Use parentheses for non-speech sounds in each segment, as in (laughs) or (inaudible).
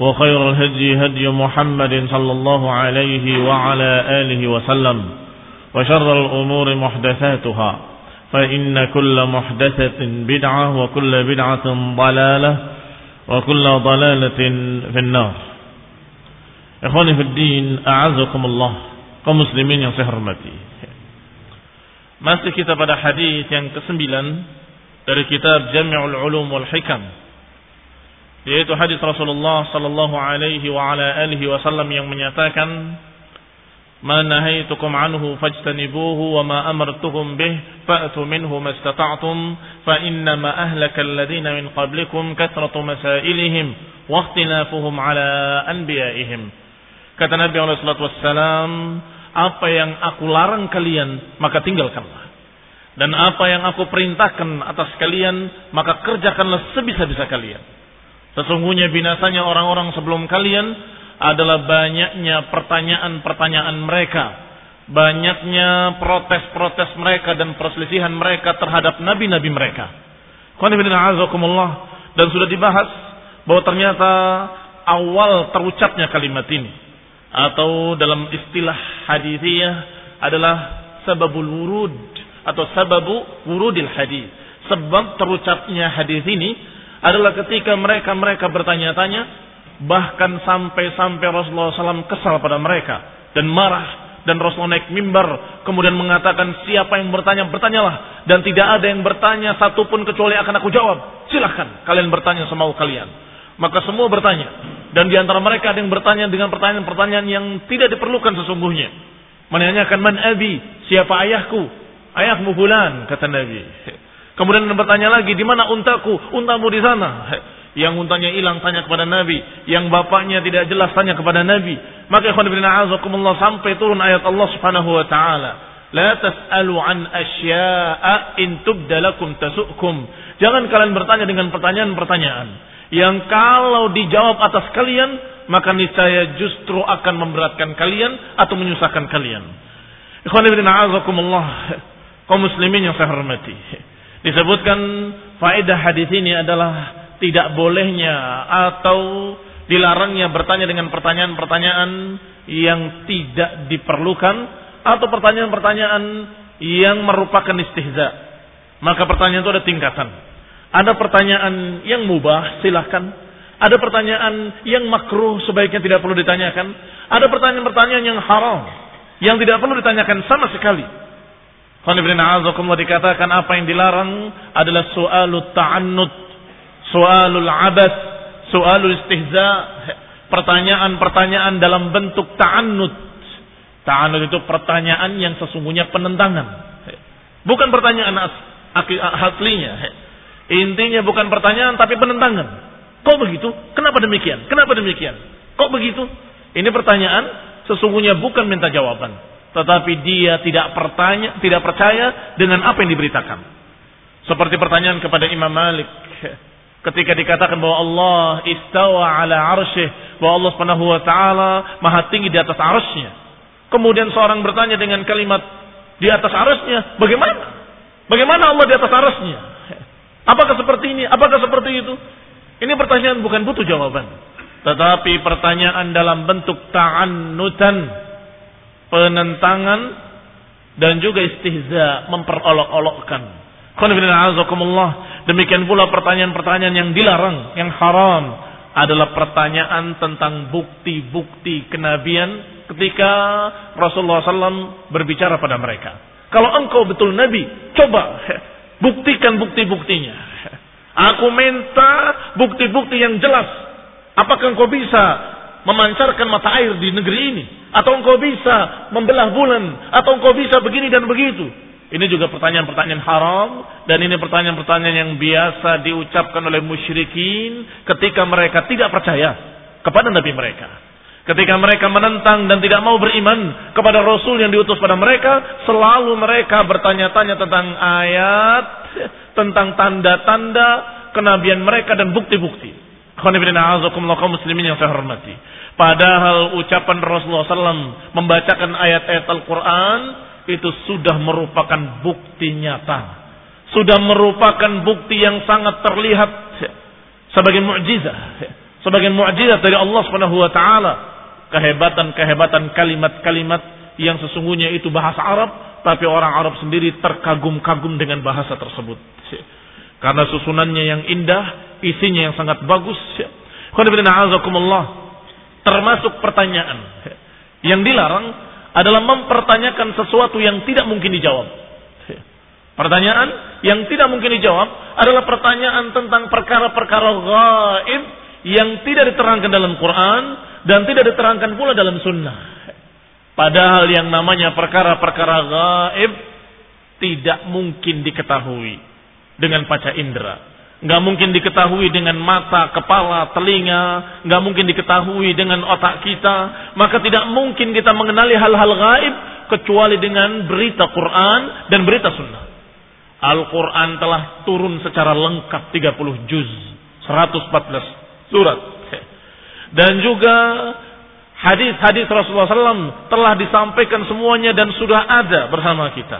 وخير الهدي هدي محمد صلى الله عليه وعلى آله وسلم وشر الأمور محدثاتها فإن كل محدثة بدعة وكل بدعة ضلالة وكل ضلالة في النار إخواني في الدين أعزكم الله muslimin yang saya hormati. Masih kita pada hadis yang kesembilan dari kitab Jami'ul Ulum wal Hikam yaitu hadis Rasulullah sallallahu alaihi wa ala alihi wasallam yang menyatakan ma nahaitukum anhu fajtanibuhu wa ma amartukum bih fa'tu minhu mastata'tum fa inna ma ahlaka alladhina min qablikum kathratu masailihim wa ikhtilafuhum ala anbiya'ihim. Kata Nabi alaihi salatu apa yang aku larang kalian maka tinggalkanlah. Dan apa yang aku perintahkan atas kalian maka kerjakanlah sebisa-bisa kalian Sesungguhnya binasanya orang-orang sebelum kalian adalah banyaknya pertanyaan-pertanyaan mereka. Banyaknya protes-protes mereka dan perselisihan mereka terhadap nabi-nabi mereka. Dan sudah dibahas bahwa ternyata awal terucapnya kalimat ini. Atau dalam istilah hadithiyah adalah sababul wurud. Atau sababu wurudil hadith. Sebab terucapnya hadith ini adalah ketika mereka-mereka bertanya-tanya bahkan sampai-sampai Rasulullah SAW kesal pada mereka dan marah dan Rasulullah naik mimbar kemudian mengatakan siapa yang bertanya bertanyalah dan tidak ada yang bertanya satupun kecuali akan aku jawab. Silahkan kalian bertanya semau kalian. Maka semua bertanya dan di antara mereka ada yang bertanya dengan pertanyaan-pertanyaan yang tidak diperlukan sesungguhnya. Menanyakan man abi? Siapa ayahku? Ayahmu bulan kata Nabi (laughs) Kemudian bertanya lagi, di mana untaku? Untamu di sana. Yang untanya hilang tanya kepada Nabi, yang bapaknya tidak jelas tanya kepada Nabi. Maka ikhwan bin a'azakumullah sampai turun ayat Allah Subhanahu wa taala. La tas'alu an asya'a in tubda lakum tasu'kum. Jangan kalian bertanya dengan pertanyaan-pertanyaan yang kalau dijawab atas kalian maka niscaya justru akan memberatkan kalian atau menyusahkan kalian. Ikhwan bin a'azakumullah kaum muslimin yang saya hormati. Disebutkan faedah hadis ini adalah tidak bolehnya atau dilarangnya bertanya dengan pertanyaan-pertanyaan yang tidak diperlukan atau pertanyaan-pertanyaan yang merupakan istihza. Maka pertanyaan itu ada tingkatan. Ada pertanyaan yang mubah, silahkan. Ada pertanyaan yang makruh, sebaiknya tidak perlu ditanyakan. Ada pertanyaan-pertanyaan yang haram, yang tidak perlu ditanyakan sama sekali. Qanibrina'azakumullah dikatakan apa yang dilarang adalah soalut ta'annud, soalul abas, soalul istihza, pertanyaan-pertanyaan dalam bentuk ta'annud. Ta'annud itu pertanyaan yang sesungguhnya penentangan. Bukan pertanyaan aslinya. Intinya bukan pertanyaan tapi penentangan. Kok begitu? Kenapa demikian? Kenapa demikian? Kok begitu? Ini pertanyaan sesungguhnya bukan minta jawaban tetapi dia tidak pertanya, tidak percaya dengan apa yang diberitakan. Seperti pertanyaan kepada Imam Malik, Ketika dikatakan bahwa Allah istawa ala arsyih, bahwa Allah Subhanahu wa taala maha tinggi di atas arasnya. Kemudian seorang bertanya dengan kalimat di atas arasnya, bagaimana? Bagaimana Allah di atas arasnya? Apakah seperti ini? Apakah seperti itu? Ini pertanyaan bukan butuh jawaban. Tetapi pertanyaan dalam bentuk ta'annutan, penentangan, dan juga istihza, memperolok-olokkan. Demikian pula pertanyaan-pertanyaan yang dilarang, yang haram adalah pertanyaan tentang bukti-bukti kenabian ketika Rasulullah SAW berbicara pada mereka. Kalau engkau betul Nabi, coba (laughs) buktikan bukti-buktinya. (laughs) Aku minta bukti-bukti yang jelas. Apakah engkau bisa memancarkan mata air di negeri ini? Atau engkau bisa membelah bulan? Atau engkau bisa begini dan begitu? Ini juga pertanyaan-pertanyaan haram dan ini pertanyaan-pertanyaan yang biasa diucapkan oleh musyrikin ketika mereka tidak percaya kepada nabi mereka. Ketika mereka menentang dan tidak mau beriman kepada rasul yang diutus pada mereka, selalu mereka bertanya-tanya tentang ayat, tentang tanda-tanda kenabian mereka dan bukti-bukti. Muslimin yang saya hormati. Padahal ucapan Rasulullah SAW membacakan ayat-ayat Al-Quran itu sudah merupakan bukti nyata. Sudah merupakan bukti yang sangat terlihat sebagai mukjizat. Sebagai mukjizat dari Allah taala. Kehebatan-kehebatan kalimat-kalimat yang sesungguhnya itu bahasa Arab, tapi orang Arab sendiri terkagum-kagum dengan bahasa tersebut. Karena susunannya yang indah, isinya yang sangat bagus. Termasuk pertanyaan yang dilarang adalah mempertanyakan sesuatu yang tidak mungkin dijawab. Pertanyaan yang tidak mungkin dijawab adalah pertanyaan tentang perkara-perkara gaib yang tidak diterangkan dalam Quran dan tidak diterangkan pula dalam sunnah. Padahal yang namanya perkara-perkara gaib tidak mungkin diketahui dengan paca indera. Nggak mungkin diketahui dengan mata, kepala, telinga. Nggak mungkin diketahui dengan otak kita. Maka tidak mungkin kita mengenali hal-hal gaib. Kecuali dengan berita Quran dan berita sunnah. Al-Quran telah turun secara lengkap 30 juz. 114 surat. Dan juga hadis-hadis Rasulullah SAW telah disampaikan semuanya dan sudah ada bersama kita.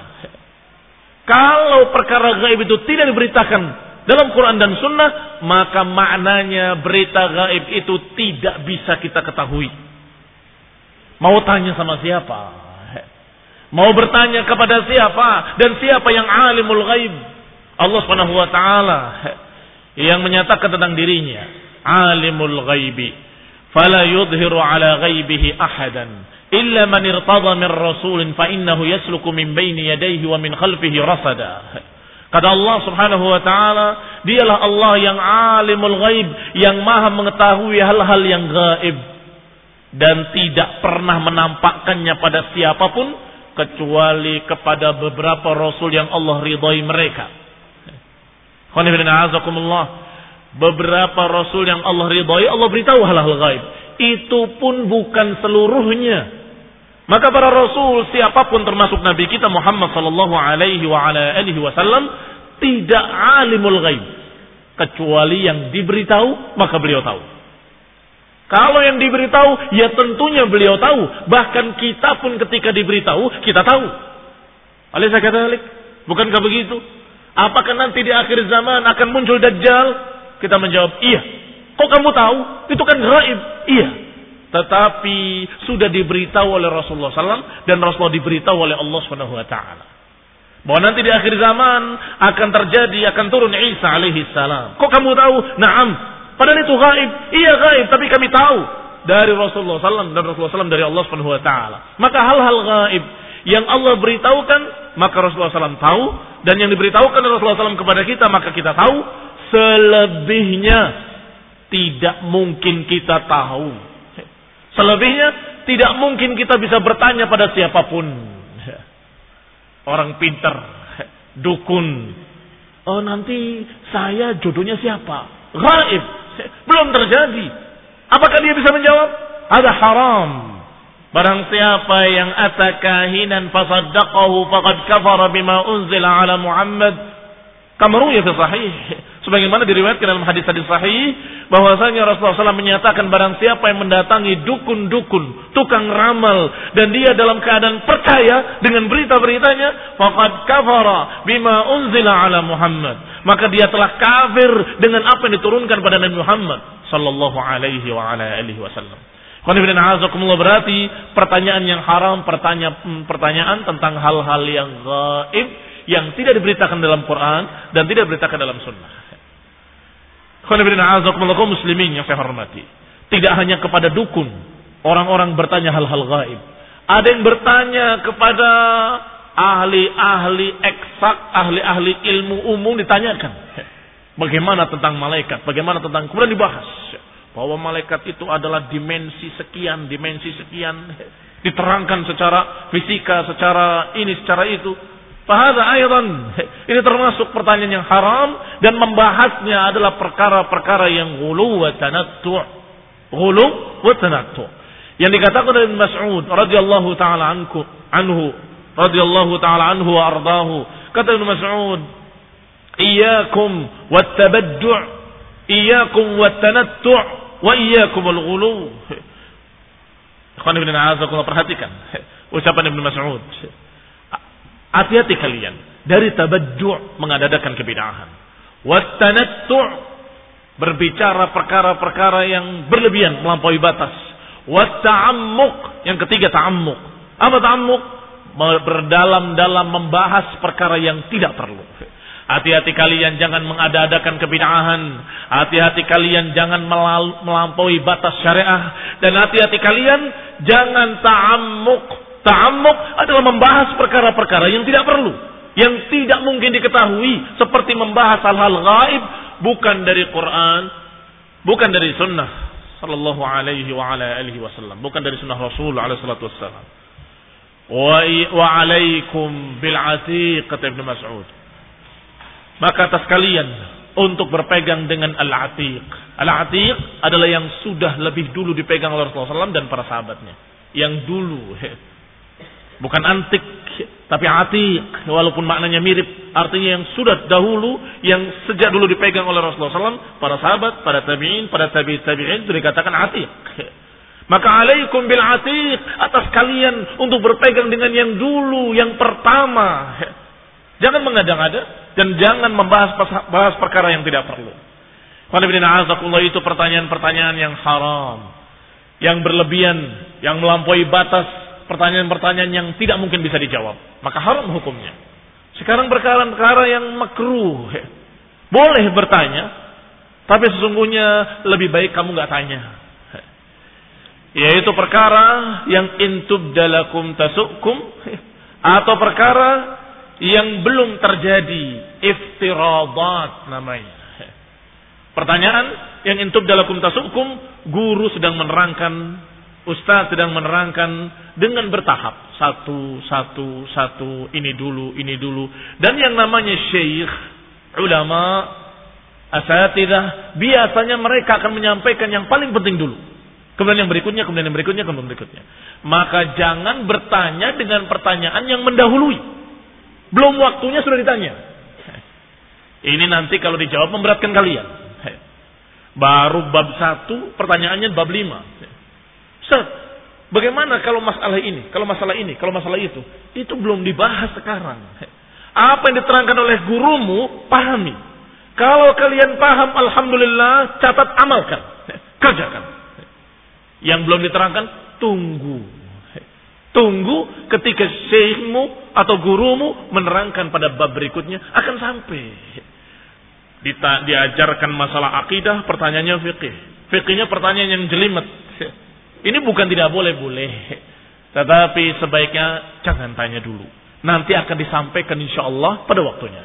Kalau perkara gaib itu tidak diberitakan dalam Quran dan Sunnah, maka maknanya berita gaib itu tidak bisa kita ketahui. Mau tanya sama siapa? Mau bertanya kepada siapa? Dan siapa yang alimul gaib? Allah subhanahu wa ta'ala yang menyatakan tentang dirinya. Alimul ghaibi. Fala yudhiru ala ghaibihi ahadan. Illa man irtada min rasulin fa innahu yasluku min baini yadayhi wa min khalfihi rasada. Kata Allah Subhanahu wa taala, dialah Allah yang alimul ghaib, yang maha mengetahui hal-hal yang gaib dan tidak pernah menampakkannya pada siapa pun kecuali kepada beberapa rasul yang Allah ridhai mereka. Beberapa rasul yang Allah ridhai, Allah beritahu hal-hal gaib. Itu pun bukan seluruhnya. Maka para rasul siapa pun termasuk nabi kita Muhammad sallallahu alaihi wa ala alihi wasallam tidak alimul ghaib kecuali yang diberitahu maka beliau tahu. Kalau yang diberitahu ya tentunya beliau tahu, bahkan kita pun ketika diberitahu kita tahu. Alisa kata bukankah begitu? Apakah nanti di akhir zaman akan muncul dajjal? Kita menjawab, iya. Kok kamu tahu? Itu kan gaib. Iya. Tetapi sudah diberitahu oleh Rasulullah SAW dan Rasulullah diberitahu oleh Allah Subhanahu Wa Taala bahwa nanti di akhir zaman akan terjadi akan turun Isa alaihi salam. Kok kamu tahu? Naam. Padahal itu gaib. Iya gaib, tapi kami tahu dari Rasulullah SAW dan Rasulullah SAW dari Allah Subhanahu Wa Taala. Maka hal-hal gaib yang Allah beritahukan maka Rasulullah SAW tahu dan yang diberitahukan oleh Rasulullah SAW kepada kita maka kita tahu selebihnya tidak mungkin kita tahu Selebihnya tidak mungkin kita bisa bertanya pada siapa pun. Orang pintar, dukun. Oh nanti saya jodohnya siapa? Gaib. Belum terjadi. Apakah dia bisa menjawab? Ada haram. Barang siapa yang atakahinan fasaddaqahu faqad kafara bima unzila ala Muhammad. Kamu ya sahih Sebagaimana diriwayatkan dalam hadis-hadis sahih bahwasanya Rasulullah SAW menyatakan barang siapa yang mendatangi dukun-dukun, tukang ramal dan dia dalam keadaan percaya dengan berita-beritanya, faqad kafara bima unzila ala Muhammad. Maka dia telah kafir dengan apa yang diturunkan pada Nabi Muhammad sallallahu alaihi wa ala alihi wasallam. berarti pertanyaan yang haram, pertanyaan, pertanyaan tentang hal-hal yang gaib yang tidak diberitakan dalam Quran dan tidak diberitakan dalam sunnah muslimin yang saya hormati. Tidak hanya kepada dukun. Orang-orang bertanya hal-hal gaib. Ada yang bertanya kepada ahli-ahli eksak, ahli-ahli ilmu umum ditanyakan. Bagaimana tentang malaikat? Bagaimana tentang kemudian dibahas bahwa malaikat itu adalah dimensi sekian, dimensi sekian, diterangkan secara fisika, secara ini, secara itu. Fahada ayran. Ini termasuk pertanyaan yang haram dan membahasnya adalah perkara-perkara yang gulu wa tanattu'. Gulu wa tanattu'. Yang dikatakan oleh Mas'ud radhiyallahu taala anhu, anhu radhiyallahu taala anhu wa ardahu. Kata Ibn Mas'ud, "Iyyakum wat tabaddu', iyyakum wat tanattu' wa iyyakum al-ghulu." Ikhwan ibn A'azakullah perhatikan ucapan Ibn Mas'ud. Hati-hati kalian dari tabaddu' mengadakan kebid'ahan. Wastanattu' berbicara perkara-perkara yang berlebihan melampaui batas. Watta'ammuk yang ketiga ta'ammuk. Apa ta'ammuk? Berdalam-dalam membahas perkara yang tidak perlu. Hati-hati kalian jangan mengada-adakan kebid'ahan. Hati-hati kalian jangan melampaui batas syariah. Dan hati-hati kalian jangan ta'ammuk Ta'amuk adalah membahas perkara-perkara yang tidak perlu. Yang tidak mungkin diketahui. Seperti membahas hal-hal gaib. Bukan dari Quran. Bukan dari sunnah. Sallallahu alaihi wa ala alihi wasallam. Bukan dari sunnah Rasul alaihi salatu wassalam. Wa alaikum bil atiq kata Ibn Mas'ud. Maka atas kalian untuk berpegang dengan al-atiq. Al-atiq adalah yang sudah lebih dulu dipegang oleh Rasulullah SAW dan para sahabatnya. Yang dulu (laughs) Bukan antik, tapi atik. Walaupun maknanya mirip. Artinya yang sudah dahulu, yang sejak dulu dipegang oleh Rasulullah SAW. Para sahabat, para tabi'in, para tabi' tabi'in itu dikatakan atik. Maka alaikum bil atik. Atas kalian untuk berpegang dengan yang dulu, yang pertama. Jangan mengada-ngada. Dan jangan membahas bahas perkara yang tidak perlu. Qanibidina itu pertanyaan-pertanyaan yang haram. Yang berlebihan. Yang melampaui batas pertanyaan-pertanyaan yang tidak mungkin bisa dijawab. Maka haram hukumnya. Sekarang perkara-perkara yang makruh. Boleh bertanya, tapi sesungguhnya lebih baik kamu nggak tanya. Yaitu perkara yang intub dalakum tasukum atau perkara yang belum terjadi iftiradat namanya. Pertanyaan yang intub dalakum tasukum guru sedang menerangkan Ustaz sedang menerangkan dengan bertahap. Satu, satu, satu, ini dulu, ini dulu. Dan yang namanya syekh, ulama, asatidah, biasanya mereka akan menyampaikan yang paling penting dulu. Kemudian yang berikutnya, kemudian yang berikutnya, kemudian berikutnya. Maka jangan bertanya dengan pertanyaan yang mendahului. Belum waktunya sudah ditanya. Ini nanti kalau dijawab memberatkan kalian. Baru bab satu, pertanyaannya bab lima. Ustaz, bagaimana kalau masalah ini, kalau masalah ini, kalau masalah itu? Itu belum dibahas sekarang. Apa yang diterangkan oleh gurumu, pahami. Kalau kalian paham, Alhamdulillah, catat amalkan. Kerjakan. Yang belum diterangkan, tunggu. Tunggu ketika syekhmu atau gurumu menerangkan pada bab berikutnya akan sampai. Diajarkan masalah akidah, pertanyaannya fikih. Fikihnya pertanyaan yang jelimet. Ini bukan tidak boleh, boleh. Tetapi sebaiknya jangan tanya dulu. Nanti akan disampaikan insya Allah pada waktunya.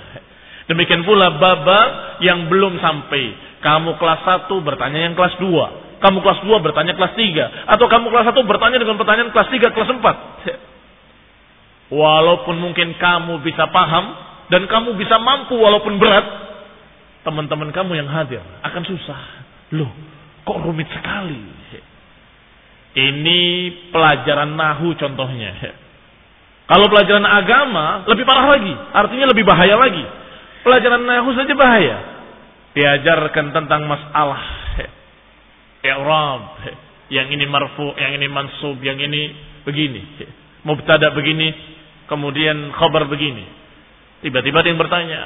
Demikian pula baba yang belum sampai. Kamu kelas 1 bertanya yang kelas 2. Kamu kelas 2 bertanya kelas 3. Atau kamu kelas 1 bertanya dengan pertanyaan kelas 3, kelas 4. Walaupun mungkin kamu bisa paham. Dan kamu bisa mampu walaupun berat. Teman-teman kamu yang hadir akan susah. Loh, kok rumit sekali. Ini pelajaran nahu contohnya. Kalau pelajaran agama lebih parah lagi, artinya lebih bahaya lagi. Pelajaran nahu saja bahaya. diajarkan tentang masalah i'rab, yang ini marfu, yang ini mansub, yang ini begini. Mubtada begini, kemudian khabar begini. Tiba-tiba dia yang bertanya,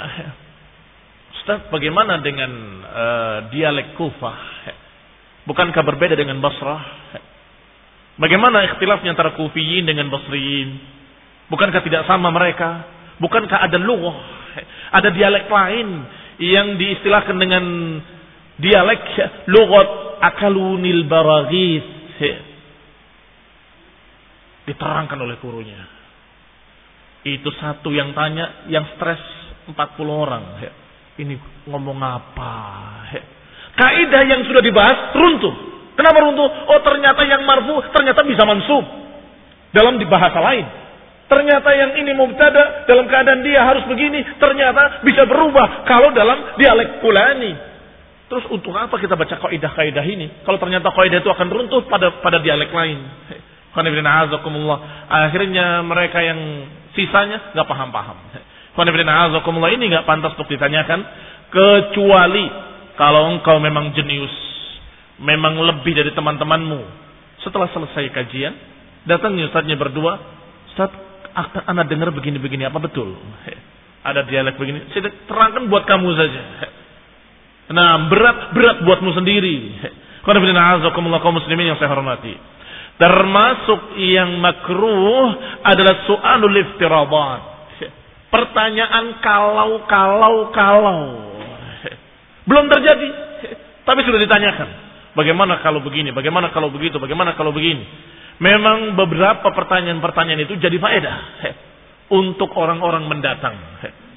Ustaz, bagaimana dengan uh, dialek Kufah? Bukankah berbeda dengan Basrah? Bagaimana ikhtilafnya antara Kufiyin dengan Basriyin? Bukankah tidak sama mereka? Bukankah ada lughah, ada dialek lain yang diistilahkan dengan dialek lughat akalunil baragis? Diterangkan oleh gurunya. Itu satu yang tanya, yang stres 40 orang. Ini ngomong apa? Kaidah yang sudah dibahas runtuh. Kenapa runtuh? Oh ternyata yang marfu ternyata bisa mansub. Dalam di bahasa lain. Ternyata yang ini mubtada dalam keadaan dia harus begini. Ternyata bisa berubah kalau dalam dialek kulani. Terus untuk apa kita baca kaidah-kaidah ini? Kalau ternyata kaidah itu akan runtuh pada pada dialek lain. Akhirnya mereka yang sisanya nggak paham-paham. ini nggak pantas untuk ditanyakan kecuali kalau engkau memang jenius, memang lebih dari teman-temanmu. Setelah selesai kajian, datangnya ustadznya berdua, Ustaz, anak dengar begini-begini, apa betul? (laughs) Ada dialek begini, saya terangkan buat kamu saja. (laughs) Nah, berat-berat buatmu sendiri. (laughs) kaum muslimin yang saya hormati. Termasuk yang makruh adalah soalul iftiradat. Pertanyaan kalau, kalau, kalau. Belum terjadi. Tapi sudah ditanyakan. Bagaimana kalau begini? Bagaimana kalau begitu? Bagaimana kalau begini? Memang beberapa pertanyaan-pertanyaan itu jadi faedah. Untuk orang-orang mendatang.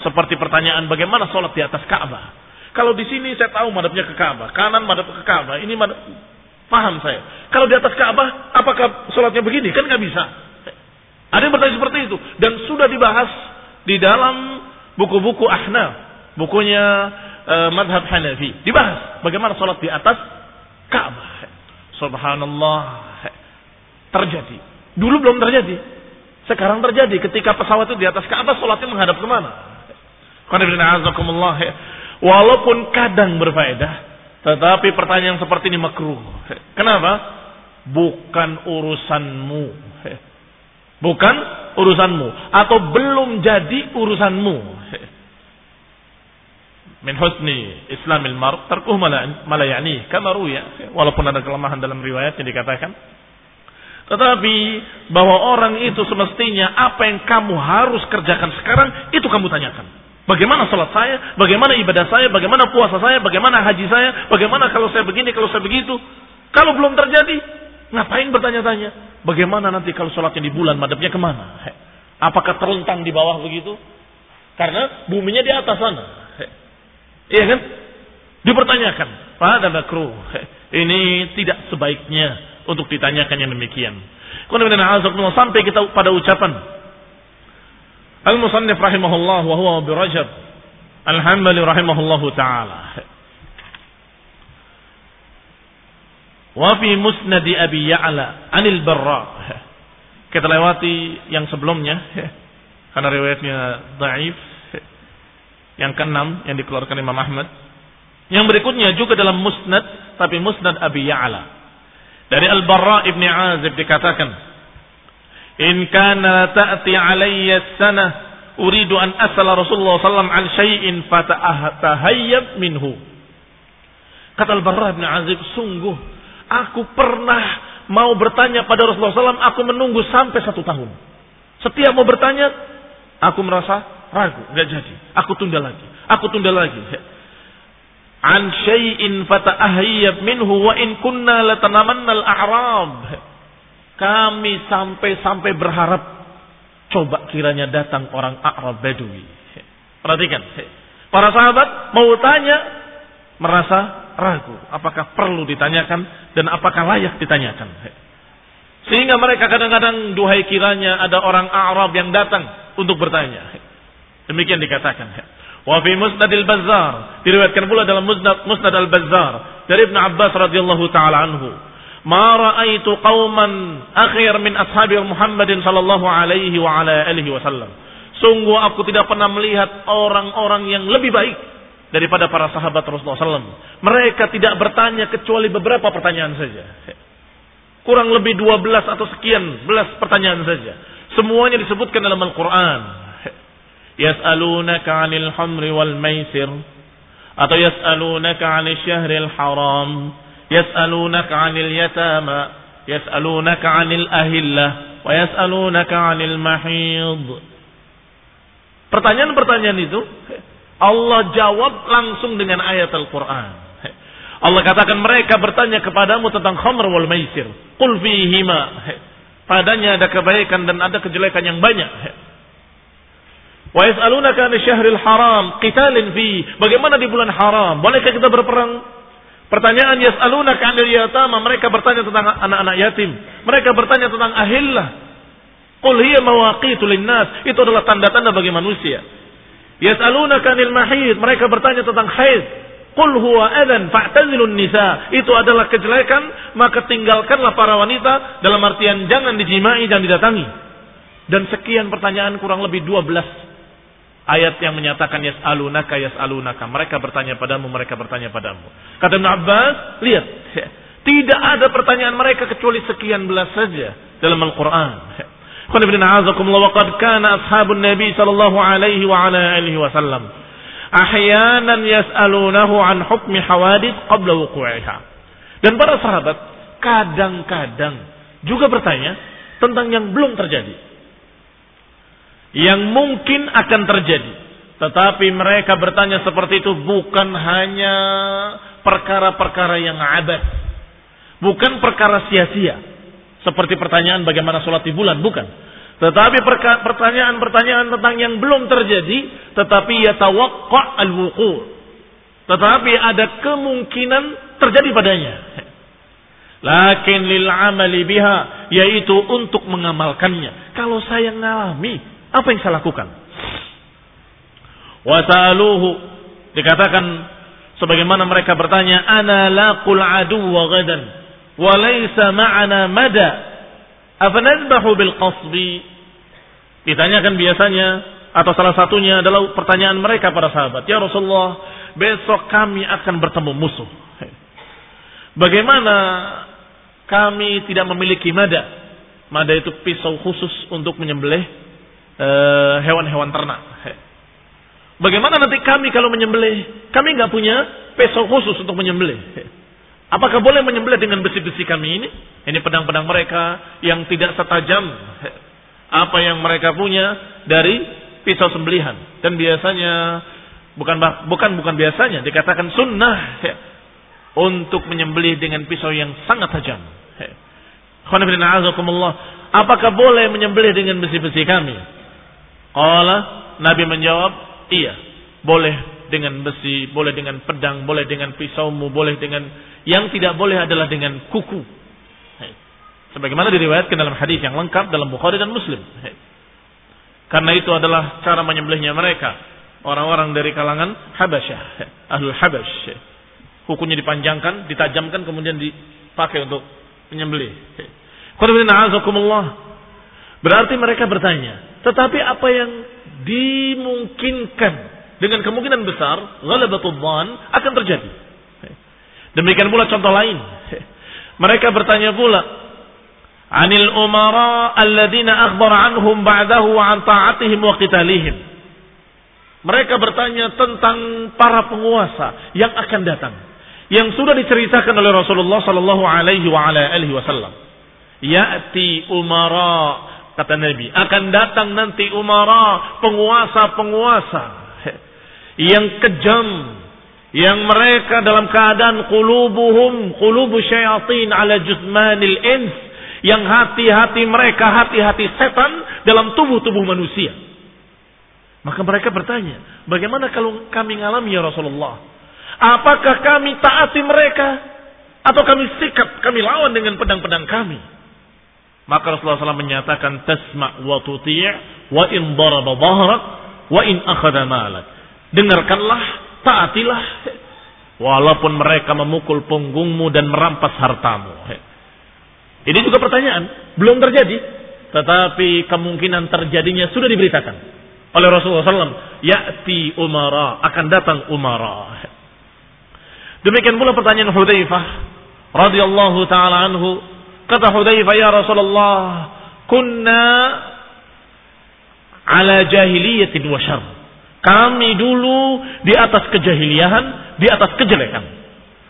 Seperti pertanyaan bagaimana sholat di atas Ka'bah. Kalau di sini saya tahu madhabnya ke Ka'bah. Kanan madhab ke Ka'bah. Ini madhab Paham saya. Kalau di atas Ka'bah, apakah sholatnya begini? Kan nggak bisa. Ada yang bertanya seperti itu. Dan sudah dibahas di dalam buku-buku Ahnaf. Bukunya uh, Madhab Hanafi. Dibahas bagaimana sholat di atas Ka'bah. Subhanallah. Terjadi. Dulu belum terjadi. Sekarang terjadi. Ketika pesawat itu di atas Ka'bah, sholatnya menghadap ke mana? Walaupun kadang berfaedah, tetapi pertanyaan seperti ini makruh. Kenapa? Bukan urusanmu. Bukan urusanmu. Atau belum jadi urusanmu. Min husni islamil mar tarkuh malayani kama ruya. Walaupun ada kelemahan dalam riwayat yang dikatakan. Tetapi bahwa orang itu semestinya apa yang kamu harus kerjakan sekarang itu kamu tanyakan. Bagaimana sholat saya, bagaimana ibadah saya, bagaimana puasa saya, bagaimana haji saya, bagaimana kalau saya begini, kalau saya begitu. Kalau belum terjadi, ngapain bertanya-tanya? Bagaimana nanti kalau sholatnya di bulan, madhabnya ke mana? Apakah terlentang di bawah begitu? Karena buminya di atas sana. Iya kan? Dipertanyakan. Pada makruh. (laughs) Ini tidak sebaiknya untuk ditanyakan yang demikian. Sampai kita pada ucapan Al-Musannif rahimahullah wa huwa bi Rajab Al-Hambali rahimahullahu taala. Wa fi Musnad Abi Ya'la Anil Barra. Kita lewati yang sebelumnya (laughs) karena riwayatnya dhaif. Yang keenam yang dikeluarkan Imam Ahmad. Yang berikutnya juga dalam Musnad tapi Musnad Abi Ya'la. Dari Al-Barra Ibni Azib dikatakan In kana ta'ti alayya sana uridu an asala Rasulullah sallam an syai'in fata'ahayyab minhu. Kata Al-Barra bin Azib, sungguh aku pernah mau bertanya pada Rasulullah SAW, aku menunggu sampai satu tahun. Setiap mau bertanya, aku merasa ragu, nggak jadi. Aku tunda lagi, aku tunda lagi. An syai'in fata'ahayyab minhu wa in kunna latanamanna al-a'rab kami sampai-sampai berharap coba kiranya datang orang Arab Badui. Perhatikan. Para sahabat mau tanya merasa ragu apakah perlu ditanyakan dan apakah layak ditanyakan. Sehingga mereka kadang-kadang duhai kiranya ada orang Arab yang datang untuk bertanya. Demikian dikatakan. Wa fi Musnad al-Bazzar diriwayatkan pula dalam Musnad Musnad al-Bazzar dari Ibnu Abbas radhiyallahu taala anhu ma ra'aitu qauman akhir min ashabi Muhammadin sallallahu alaihi wa ala alihi wasallam. Sungguh aku tidak pernah melihat orang-orang yang lebih baik daripada para sahabat Rasulullah SAW. Mereka tidak bertanya kecuali beberapa pertanyaan saja. Kurang lebih 12 atau sekian belas pertanyaan saja. Semuanya disebutkan dalam Al-Quran. Yas'alunaka 'anil hamri wal maisir atau yas'alunaka 'anil syahril haram, yas'alunaka 'anil yatama, yas'alunaka 'anil ahillah, wa yas'alunaka 'anil mahid. Pertanyaan-pertanyaan itu Allah jawab langsung dengan ayat Al-Quran. Allah katakan mereka bertanya kepadamu tentang khamr wal maisir. Qul fihima. Padanya ada kebaikan dan ada kejelekan yang banyak. Wa yas'alunaka an syahril haram qitalin fi. Bagaimana di bulan haram? Bolehkah kita berperang? Pertanyaan yas'alunaka anil yatama. Mereka bertanya tentang anak-anak yatim. Mereka bertanya tentang ahillah. Qul hiya mawaqitu linnas. Itu adalah tanda-tanda bagi manusia. Yas'alunaka 'anil mahid, mereka bertanya tentang haid. Qul huwa adzan fa'tazilun nisa. Itu adalah kejelekan, maka tinggalkanlah para wanita dalam artian jangan dijimai dan didatangi. Dan sekian pertanyaan kurang lebih 12 ayat yang menyatakan yas'alunaka yas'alunaka. Mereka bertanya padamu, mereka bertanya padamu. Kata Ibn Abbas, lihat, (laughs) tidak ada pertanyaan mereka kecuali sekian belas saja dalam Al-Qur'an. (laughs) Qul ibn a'azakumullah wa qad kana ashabun nabi sallallahu alaihi wa ala alihi wasallam ahyanan yas'alunahu an hukmi hawadith qabla wuqu'iha. Dan para sahabat kadang-kadang juga bertanya tentang yang belum terjadi. Yang mungkin akan terjadi. Tetapi mereka bertanya seperti itu bukan hanya perkara-perkara yang abad. Bukan perkara sia-sia. Seperti pertanyaan bagaimana sholat di bulan, bukan. Tetapi pertanyaan-pertanyaan tentang yang belum terjadi, tetapi yatawaqqa al-wuqu. Tetapi ada kemungkinan terjadi padanya. Lakin lil amali biha, yaitu untuk mengamalkannya. Kalau saya ngalami, apa yang saya lakukan? Wasaluhu dikatakan sebagaimana mereka bertanya, ana laqul adu wa gadan walaysa ma'ana mada? Afanadbahu bil qasbi ditanyakan biasanya atau salah satunya adalah pertanyaan mereka para sahabat ya Rasulullah besok kami akan bertemu musuh. Bagaimana kami tidak memiliki mada? Mada itu pisau khusus untuk menyembelih hewan-hewan uh, ternak bagaimana nanti kami kalau menyembelih? Kami nggak punya pisau khusus untuk menyembelih. Apakah boleh menyembelih dengan besi-besi kami ini? Ini pedang-pedang mereka yang tidak setajam. Apa yang mereka punya dari pisau sembelihan. Dan biasanya bukan bukan bukan biasanya dikatakan sunnah untuk menyembelih dengan pisau yang sangat tajam. Apakah boleh menyembelih dengan besi-besi kami? Qala Nabi menjawab, iya, boleh dengan besi, boleh dengan pedang, boleh dengan pisaumu, boleh dengan yang tidak boleh adalah dengan kuku. Sebagaimana diriwayatkan dalam hadis yang lengkap dalam Bukhari dan Muslim. Karena itu adalah cara menyembelihnya mereka. Orang-orang dari kalangan Habasyah. Ahlul Habash. Kukunya dipanjangkan, ditajamkan, kemudian dipakai untuk menyembelih. Berarti mereka bertanya. Tetapi apa yang dimungkinkan dengan kemungkinan besar ghalabatul dhan akan terjadi. Demikian pula contoh lain. Mereka bertanya pula, "Anil umara alladziina akhbara anhum ba'dahu wa an ta'atihim wa qitalihim." Mereka bertanya tentang para penguasa yang akan datang, yang sudah diceritakan oleh Rasulullah sallallahu alaihi wa wasallam. Ya'ti umara kata Nabi, akan datang nanti umara, penguasa-penguasa yang kejam yang mereka dalam keadaan qulubuhum qulubu syayatin ala juzmanil ins yang hati-hati mereka hati-hati setan dalam tubuh-tubuh manusia. Maka mereka bertanya bagaimana kalau kami ngalami ya Rasulullah? Apakah kami taati mereka? Atau kami sikap kami lawan dengan pedang-pedang kami maka Rasulullah SAW menyatakan tasma' wa tuti' wa in daraba dhahrak wa in akhadha malak dengarkanlah, taatilah. Walaupun mereka memukul punggungmu dan merampas hartamu. Ini juga pertanyaan, belum terjadi. Tetapi kemungkinan terjadinya sudah diberitakan. oleh Rasulullah SAW. Ya'ti umara. Akan datang umara. Demikian pula pertanyaan Hudzaifah radhiyallahu taala anhu. Kata Hudzaifah, "Ya Rasulullah, kunna ala jahiliyatin wa syarr." Kami dulu di atas kejahiliahan, di atas kejelekan.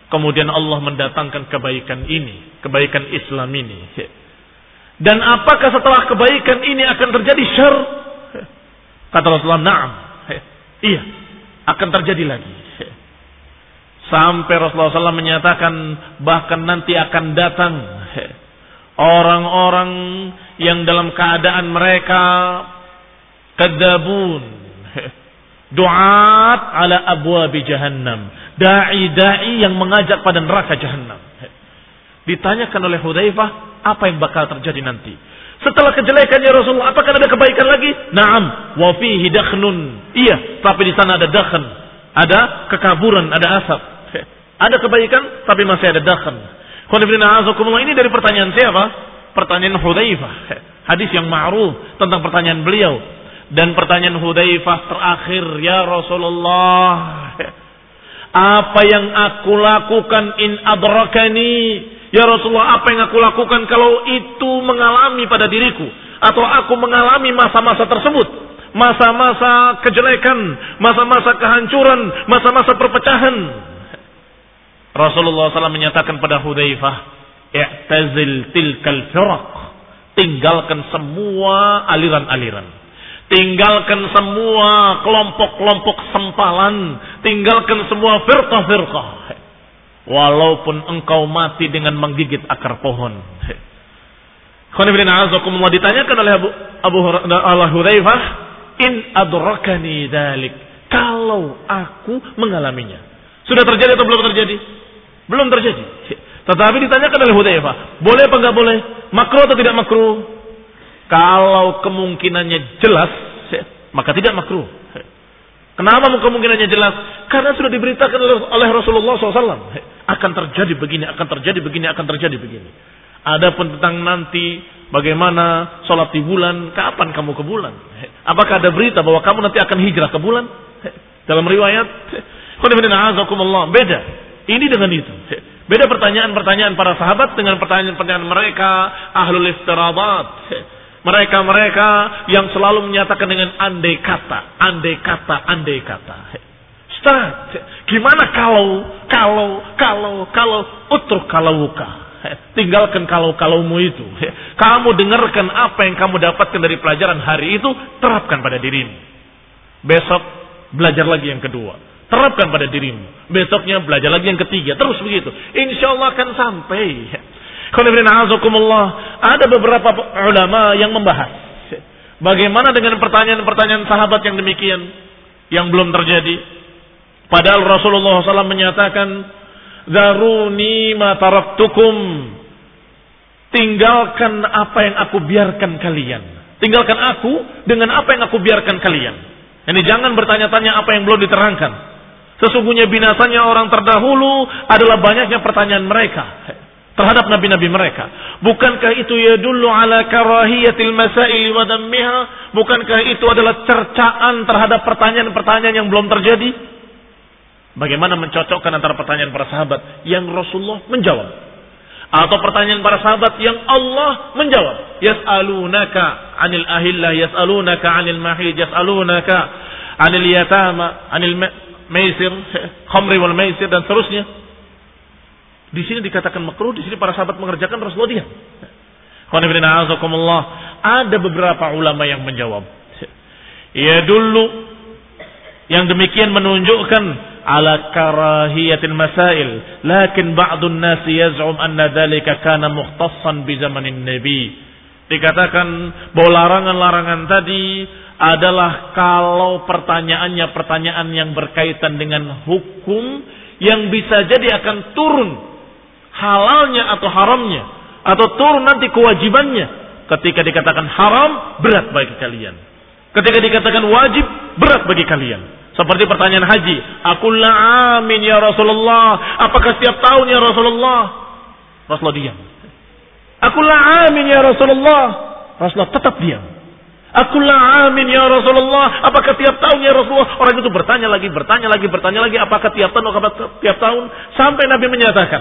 Kemudian Allah mendatangkan kebaikan ini, kebaikan Islam ini. Dan apakah setelah kebaikan ini akan terjadi syar? Kata Rasulullah, "Na'am." Iya, akan terjadi lagi. Sampai Rasulullah SAW menyatakan bahkan nanti akan datang orang-orang yang dalam keadaan mereka kedabun (laughs) duat ala abwabi jahannam dai-dai yang mengajak pada neraka jahannam (laughs) ditanyakan oleh Hudzaifah apa yang bakal terjadi nanti setelah kejelekannya Rasulullah, apakah ada kebaikan lagi? Naam, wa fihi dakhnun. Iya, tapi di sana ada dakhn, ada kekaburan, ada asap. (laughs) Ada kebaikan, tapi masih ada dakhn. Ini dari pertanyaan siapa? Pertanyaan Hudzaifah. (laughs) Hadis yang ma'ruf tentang pertanyaan beliau. Dan pertanyaan Hudzaifah terakhir, ya Rasulullah, apa yang aku lakukan in adrakani Ya Rasulullah, apa yang aku lakukan kalau itu mengalami pada diriku? Atau aku mengalami masa-masa tersebut? Masa-masa kejelekan, masa-masa kehancuran, masa-masa perpecahan. Rasulullah SAW menyatakan pada Hudzaifah, "I'tazil tilkal firaq." Tinggalkan semua aliran-aliran. Tinggalkan semua kelompok-kelompok sempalan. Tinggalkan semua firqah-firqah walaupun engkau mati dengan menggigit akar pohon. Khonifuddin ditanyakan oleh Abu Abu Hurairah, in adrakani dalik. Kalau aku mengalaminya. Sudah terjadi atau belum terjadi? Belum terjadi. (laughs) Tetapi ditanyakan oleh Hudzaifah, boleh apa enggak boleh? Makruh atau tidak makruh? Kalau kemungkinannya jelas, (laughs) maka tidak makruh. (laughs) Kenapa kemungkinannya jelas? Karena sudah diberitakan oleh Rasulullah SAW. Akan terjadi begini, akan terjadi begini, akan terjadi begini. Adapun tentang nanti bagaimana sholat di bulan, kapan kamu ke bulan? Apakah ada berita bahwa kamu nanti akan hijrah ke bulan? Dalam riwayat, beda. Ini dengan itu. Beda pertanyaan-pertanyaan para sahabat dengan pertanyaan-pertanyaan mereka ahlul istirabat mereka-mereka yang selalu menyatakan dengan andai kata, andai kata, andai kata. Ustaz, gimana kalau, kalau, kalau, kalau, utruk kalauka. Tinggalkan kalau-kalaumu itu. Kamu dengarkan apa yang kamu dapatkan dari pelajaran hari itu, terapkan pada dirimu. Besok belajar lagi yang kedua. Terapkan pada dirimu. Besoknya belajar lagi yang ketiga. Terus begitu. Insya Allah akan sampai. Ada beberapa ulama yang membahas. Bagaimana dengan pertanyaan-pertanyaan sahabat yang demikian. Yang belum terjadi. Padahal Rasulullah SAW menyatakan. Zaruni ma taraktukum. Tinggalkan apa yang aku biarkan kalian. Tinggalkan aku dengan apa yang aku biarkan kalian. Ini jangan bertanya-tanya apa yang belum diterangkan. Sesungguhnya binasanya orang terdahulu adalah banyaknya pertanyaan mereka terhadap nabi-nabi mereka. Bukankah itu ya dulu ala karahiyatil masail wa dammiha? Bukankah itu adalah cercaan terhadap pertanyaan-pertanyaan yang belum terjadi? Bagaimana mencocokkan antara pertanyaan para sahabat yang Rasulullah menjawab atau pertanyaan para sahabat yang Allah menjawab? Yas'alunaka 'anil ahillah, yas'alunaka 'anil mahid, yas'alunaka 'anil yatama, 'anil maisir, khamri wal maisir dan seterusnya. Di sini dikatakan makruh, di sini para sahabat mengerjakan Rasulullah diam. Ada beberapa ulama yang menjawab. Ya dulu yang demikian menunjukkan ala karahiyatil masail lakin ba'dun nasi yaz'um anna dhalika kana mukhtassan bi zamanin nabi dikatakan bahwa larangan-larangan tadi adalah kalau pertanyaannya pertanyaan yang berkaitan dengan hukum yang bisa jadi akan turun halalnya atau haramnya atau turun nanti kewajibannya. Ketika dikatakan haram berat bagi kalian. Ketika dikatakan wajib berat bagi kalian. Seperti pertanyaan haji akulla amin ya Rasulullah? Apakah setiap tahun ya Rasulullah? Rasulullah diam. Akulla amin ya Rasulullah? Rasulullah tetap diam Akulah amin ya Rasulullah. Apakah tiap tahun ya Rasulullah? Orang itu bertanya lagi, bertanya lagi, bertanya lagi. Apakah tiap tahun, apakah tiap tahun? Sampai Nabi menyatakan.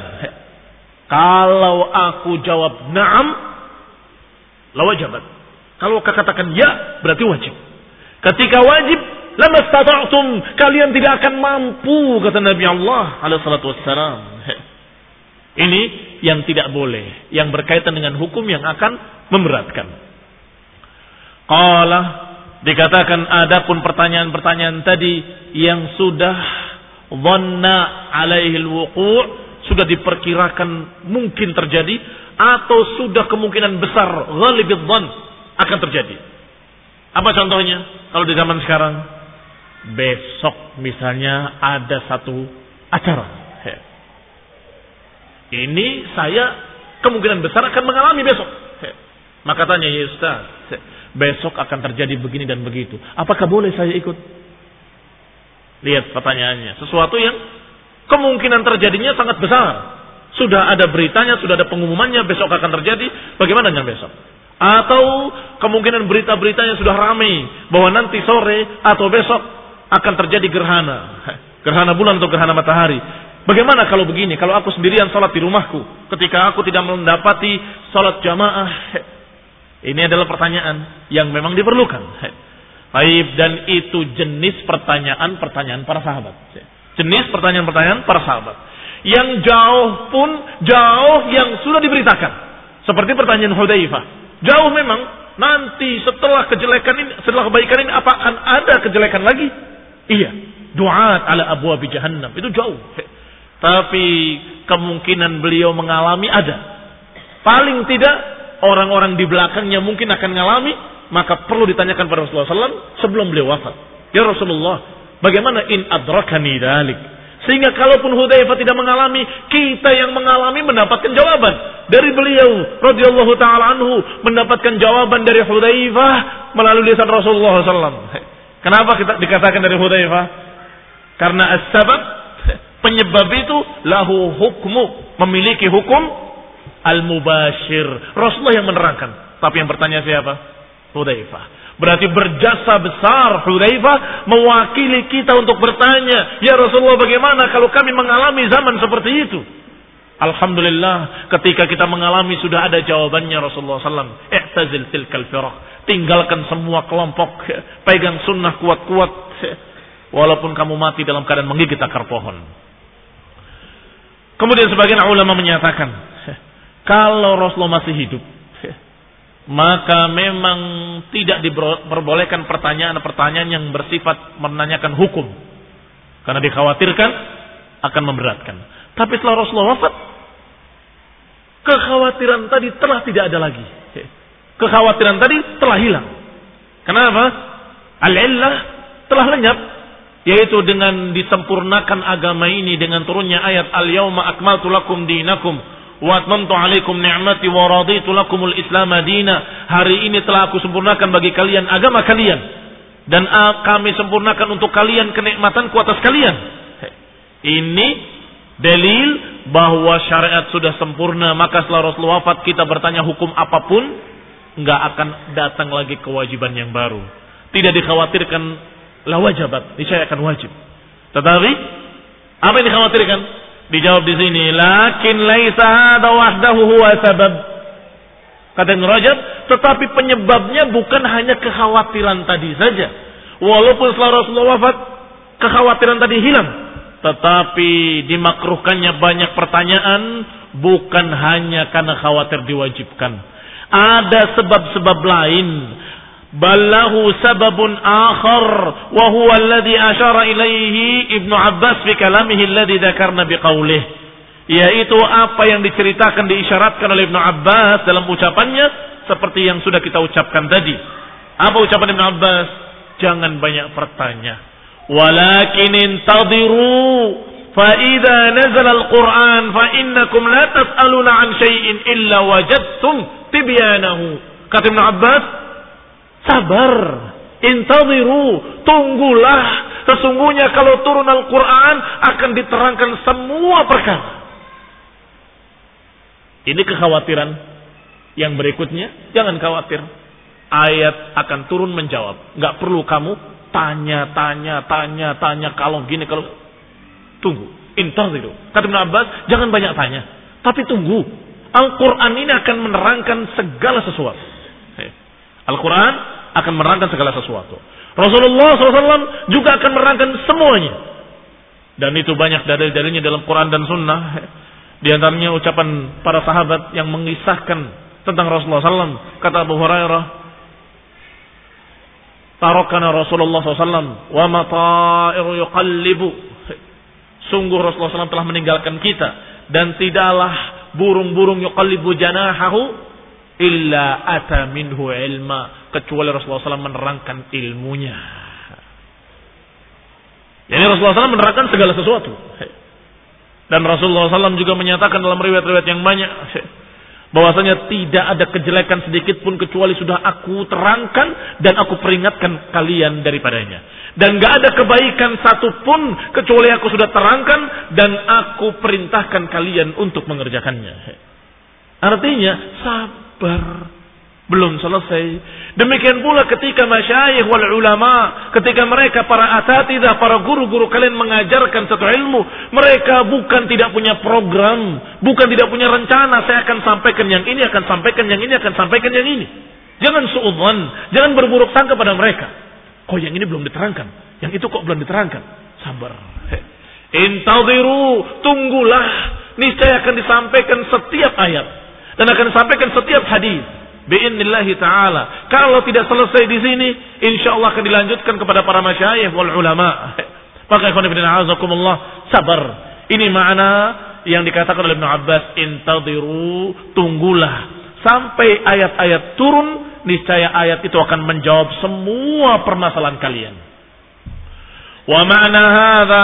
Kalau aku jawab na'am. Lawajabat. Kalau kau katakan ya, berarti wajib. Ketika wajib, lama stata'tum. Kalian tidak akan mampu, kata Nabi Allah. Alaihissalatu wassalam. Ini yang tidak boleh. Yang berkaitan dengan hukum yang akan memberatkan. Qala dikatakan ada pun pertanyaan-pertanyaan tadi yang sudah dhanna alaihi alwuqu' sudah diperkirakan mungkin terjadi atau sudah kemungkinan besar ghalibid dhann akan terjadi. Apa contohnya? Kalau di zaman sekarang besok misalnya ada satu acara. Ini saya kemungkinan besar akan mengalami besok. Maka tanya ya besok akan terjadi begini dan begitu. Apakah boleh saya ikut? Lihat pertanyaannya. Sesuatu yang kemungkinan terjadinya sangat besar. Sudah ada beritanya, sudah ada pengumumannya, besok akan terjadi. Bagaimana dengan besok? Atau kemungkinan berita-beritanya sudah ramai bahwa nanti sore atau besok akan terjadi gerhana. (laughs) Gerhana bulan atau gerhana matahari. Bagaimana kalau begini? Kalau aku sendirian sholat di rumahku. Ketika aku tidak mendapati sholat jamaah. Ini adalah pertanyaan yang memang diperlukan. Baik dan itu jenis pertanyaan-pertanyaan para sahabat. Jenis pertanyaan-pertanyaan para sahabat. Yang jauh pun jauh yang sudah diberitakan. Seperti pertanyaan Hudzaifah. Jauh memang nanti setelah kejelekan ini, setelah kebaikan ini apa akan ada kejelekan lagi? Iya. Duat ala abu abi jahannam. Itu jauh. Tapi kemungkinan beliau mengalami ada. Paling tidak orang-orang di belakangnya mungkin akan mengalami, maka perlu ditanyakan pada Rasulullah SAW sebelum beliau wafat. Ya Rasulullah, bagaimana in adrakani dalik? Sehingga kalaupun Hudzaifah tidak mengalami, kita yang mengalami mendapatkan jawaban dari beliau radhiyallahu taala anhu mendapatkan jawaban dari Hudzaifah melalui lisan Rasulullah SAW. Kenapa kita dikatakan dari Hudzaifah? Karena as-sabab (laughs) penyebab itu lahu hukmu memiliki hukum al-mubashir. Rasulullah yang menerangkan. Tapi yang bertanya siapa? Hudzaifah. Berarti berjasa besar Hudzaifah mewakili kita untuk bertanya, "Ya Rasulullah, bagaimana kalau kami mengalami zaman seperti itu?" Alhamdulillah ketika kita mengalami sudah ada jawabannya Rasulullah SAW. I'tazil tilkal firaq. Tinggalkan semua kelompok. Pegang sunnah kuat-kuat. Walaupun kamu mati dalam keadaan menggigit akar pohon. Kemudian sebagian ulama menyatakan. Kalau Rasulullah masih hidup, maka memang tidak diperbolehkan pertanyaan-pertanyaan yang bersifat menanyakan hukum. Karena dikhawatirkan akan memberatkan. Tapi setelah Rasulullah wafat, kekhawatiran tadi telah tidak ada lagi. Kekhawatiran tadi telah hilang. Kenapa? Al-illah telah lenyap. Yaitu dengan disempurnakan agama ini dengan turunnya ayat Al-Yawma akmaltu lakum dinakum wa atmamtu alaikum ni'mati wa raditu lakumul islam madina. Hari ini telah aku sempurnakan bagi kalian agama kalian dan kami sempurnakan untuk kalian kenikmatanku atas kalian. Ini dalil bahwa syariat sudah sempurna maka setelah Rasulullah wafat kita bertanya hukum apa pun nggak akan datang lagi kewajiban yang baru. Tidak dikhawatirkan la wajibat, niscaya akan wajib. Tetapi apa yang dikhawatirkan? Dijawab di sini, lakin laisa hada wahdahu huwa sabab. Kata Rajab, tetapi penyebabnya bukan hanya kekhawatiran tadi saja. Walaupun setelah Rasulullah wafat, kekhawatiran tadi hilang. Tetapi dimakruhkannya banyak pertanyaan, bukan hanya karena khawatir diwajibkan. Ada sebab-sebab lain Ballahu sababun akhar wa huwa alladhi asyara ilaihi Ibnu Abbas fi kalamihi alladhi dzakarna biqaulih yaitu apa yang diceritakan diisyaratkan oleh Ibnu Abbas dalam ucapannya seperti yang sudah kita ucapkan tadi. Apa ucapan Ibnu Abbas? Jangan banyak bertanya. Walakin intadiru fa idza nazala al-Qur'an fa innakum la tas'aluna an syai'in illa wajadtum tibyanahu. Kata Ibnu Abbas, Sabar. Intadiru. Tunggulah. Sesungguhnya kalau turun Al-Quran akan diterangkan semua perkara. Ini kekhawatiran yang berikutnya. Jangan khawatir. Ayat akan turun menjawab. Nggak perlu kamu tanya, tanya, tanya, tanya. Kalau gini, kalau tunggu. Intar itu. Kata Ibn Abbas, jangan banyak tanya. Tapi tunggu. Al-Quran ini akan menerangkan segala sesuatu. Al-Quran akan menerangkan segala sesuatu. Rasulullah SAW juga akan menerangkan semuanya. Dan itu banyak dalil-dalilnya dalam Quran dan Sunnah. Di antaranya ucapan para sahabat yang mengisahkan tentang Rasulullah SAW. Kata Abu Hurairah, Tarakana Rasulullah SAW wa matairu yuqallibu. Sungguh Rasulullah SAW telah meninggalkan kita dan tidaklah burung-burung yuqallibu janahahu illa ata minhu ilma kecuali Rasulullah SAW menerangkan ilmunya. Jadi Rasulullah SAW menerangkan segala sesuatu. Dan Rasulullah SAW juga menyatakan dalam riwayat-riwayat yang banyak bahwasanya tidak ada kejelekan sedikit pun kecuali sudah aku terangkan dan aku peringatkan kalian daripadanya. Dan gak ada kebaikan satupun kecuali aku sudah terangkan dan aku perintahkan kalian untuk mengerjakannya. Artinya sabar belum selesai. Demikian pula ketika masyayikh wal ulama, ketika mereka para asatidah, para guru-guru kalian mengajarkan satu ilmu, mereka bukan tidak punya program, bukan tidak punya rencana, saya akan sampaikan yang ini, akan sampaikan yang ini, akan sampaikan yang ini. Jangan suudzon, jangan berburuk sangka pada mereka. Oh yang ini belum diterangkan, yang itu kok belum diterangkan. Sabar. Intadiru, tunggulah. Niscaya akan disampaikan setiap ayat. Dan akan disampaikan setiap hadis biinillahi taala. Kalau tidak selesai di sini, insya Allah akan dilanjutkan kepada para masyayikh wal ulama. (laughs) Maka ikhwan ibn a'azakumullah, sabar. Ini makna yang dikatakan oleh Ibn Abbas, intadiru, tunggulah. Sampai ayat-ayat turun, niscaya ayat itu akan menjawab semua permasalahan kalian. Wa ma'na hadha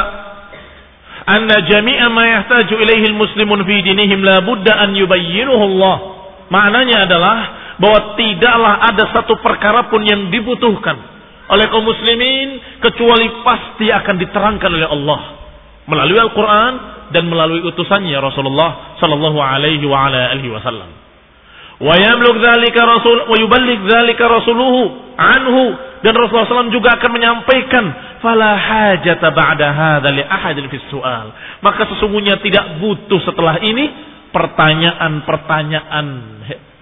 anna jami'a ma yahtaju ilaihi al-muslimun fi dinihim la budda an yubayyinuhu Allah. Maknanya adalah bahwa tidaklah ada satu perkara pun yang dibutuhkan oleh kaum muslimin kecuali pasti akan diterangkan oleh Allah melalui Al-Qur'an dan melalui utusannya Rasulullah sallallahu alaihi wa ala alihi wasallam. Wa yamluk dzalika rasul wa yuballigh dzalika rasuluhu anhu dan Rasulullah SAW juga akan menyampaikan fala hajata ba'da hadza li ahadin fi su'al. Maka sesungguhnya tidak butuh setelah ini pertanyaan-pertanyaan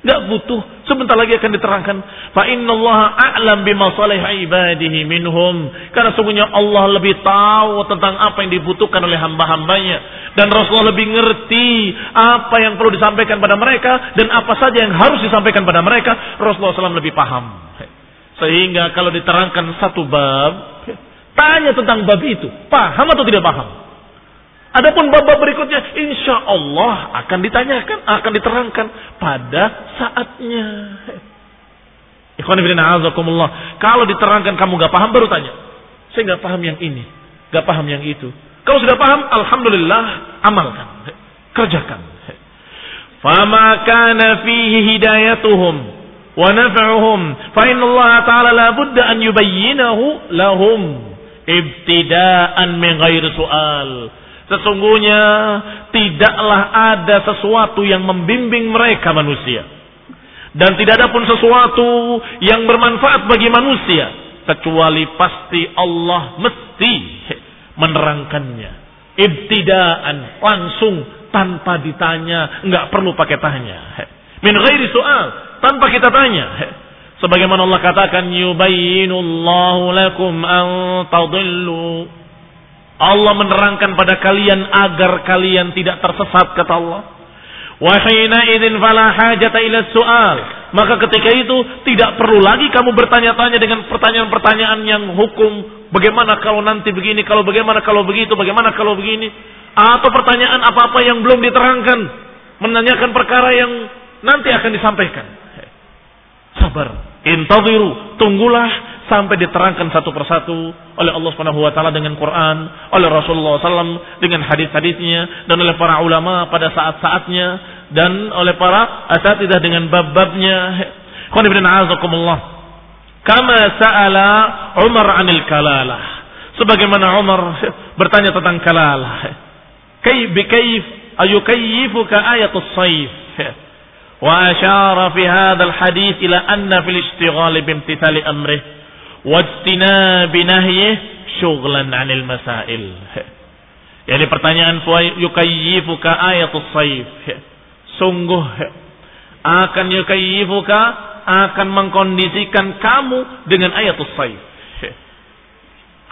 Gak butuh. Sebentar lagi akan diterangkan. Fa Allah a'lam bima ibadihi minhum. Karena sungguhnya Allah lebih tahu tentang apa yang dibutuhkan oleh hamba-hambanya. Dan Rasulullah lebih ngerti apa yang perlu disampaikan pada mereka. Dan apa saja yang harus disampaikan pada mereka. Rasulullah SAW lebih paham. Sehingga kalau diterangkan satu bab. Tanya tentang bab itu. Paham atau tidak paham? Adapun bab-bab berikutnya insya Allah akan ditanyakan, akan diterangkan pada saatnya. Ikhwan Kalau diterangkan kamu gak paham baru tanya. Saya gak paham yang ini, gak paham yang itu. Kalau sudah paham, alhamdulillah amalkan, kerjakan. Fama kana fihi hidayatuhum wa naf'uhum fa inna Allah ta'ala la budda an yubayyinahu lahum ibtida'an min ghairi su'al Sesungguhnya tidaklah ada sesuatu yang membimbing mereka manusia. Dan tidak ada pun sesuatu yang bermanfaat bagi manusia. Kecuali pasti Allah mesti menerangkannya. Ibtidaan langsung tanpa ditanya. nggak perlu pakai tanya. Min ghairi soal. Tanpa kita tanya. Sebagaimana Allah katakan. Yubayyinullahu lakum an tadillu Allah menerangkan pada kalian agar kalian tidak tersesat kata Allah. Wahina idin ila soal. Maka ketika itu tidak perlu lagi kamu bertanya-tanya dengan pertanyaan-pertanyaan yang hukum. Bagaimana kalau nanti begini, kalau bagaimana kalau begitu, bagaimana kalau begini. Atau pertanyaan apa-apa yang belum diterangkan. Menanyakan perkara yang nanti akan disampaikan. Sabar. Intadiru. Tunggulah sampai diterangkan satu persatu oleh Allah Subhanahu wa taala dengan Quran, oleh Rasulullah SAW dengan hadis-hadisnya dan oleh para ulama pada saat-saatnya dan oleh para asatidah dengan bab-babnya. Qul ibn azakumullah. Kama sa'ala Umar 'anil kalalah. Sebagaimana Umar bertanya tentang kalalah. Kayf bikayf ayukayyifuka ayatus sayf. Wa asyara fi hadzal hadis ila anna fil istighali bimtithali amrih wajtinabi nahyih syughlan 'anil masail. Yani pertanyaan yukayyifuka ayatus saif. Sungguh akan yukayyifuka akan mengkondisikan kamu dengan ayatus saif.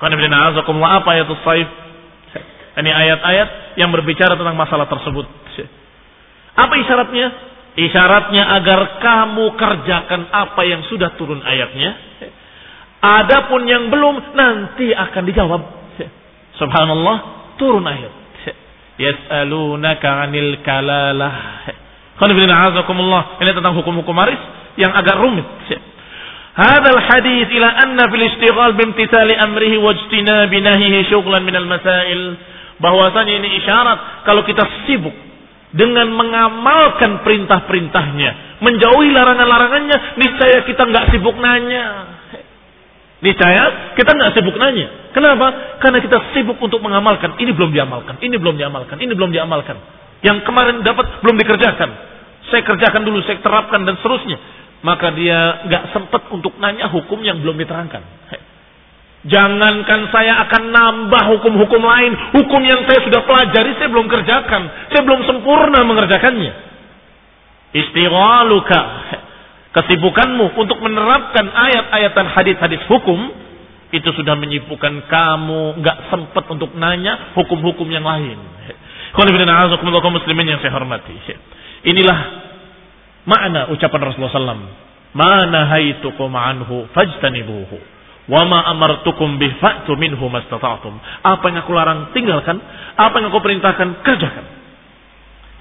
Karena apa ayatus saif? Ini ayat-ayat yang berbicara tentang masalah tersebut. Apa isyaratnya? Isyaratnya agar kamu kerjakan apa yang sudah turun ayatnya. Adapun yang belum nanti akan dijawab. Subhanallah, turun ayat. Yas'alunaka 'anil kalalah. Ini tentang hukum-hukum waris yang agak rumit. Hadal hadis ila anna fil istighal bimtithali amrihi wajtinabi nahyihi syughlan minal masail bahwasanya ini isyarat kalau kita sibuk dengan mengamalkan perintah-perintahnya, menjauhi larangan-larangannya, niscaya kita nggak sibuk nanya. Niscaya kita nggak sibuk nanya. Kenapa? Karena kita sibuk untuk mengamalkan. Ini belum diamalkan, ini belum diamalkan, ini belum diamalkan. Yang kemarin dapat belum dikerjakan. Saya kerjakan dulu, saya terapkan dan seterusnya. Maka dia nggak sempat untuk nanya hukum yang belum diterangkan. Jangankan saya akan nambah hukum-hukum lain. Hukum yang saya sudah pelajari saya belum kerjakan. Saya belum sempurna mengerjakannya. Istighaluka. Kesibukanmu untuk menerapkan ayat-ayat dan hadis-hadis hukum. Itu sudah menyibukkan kamu. nggak sempat untuk nanya hukum-hukum yang lain. Muslimin yang saya hormati. Inilah makna ucapan Rasulullah SAW. Mana haitukum anhu fajtanibuhu. Wa ma amartukum bih fa'tu minhu mastata'tum. Apa yang aku larang tinggalkan, apa yang aku perintahkan kerjakan.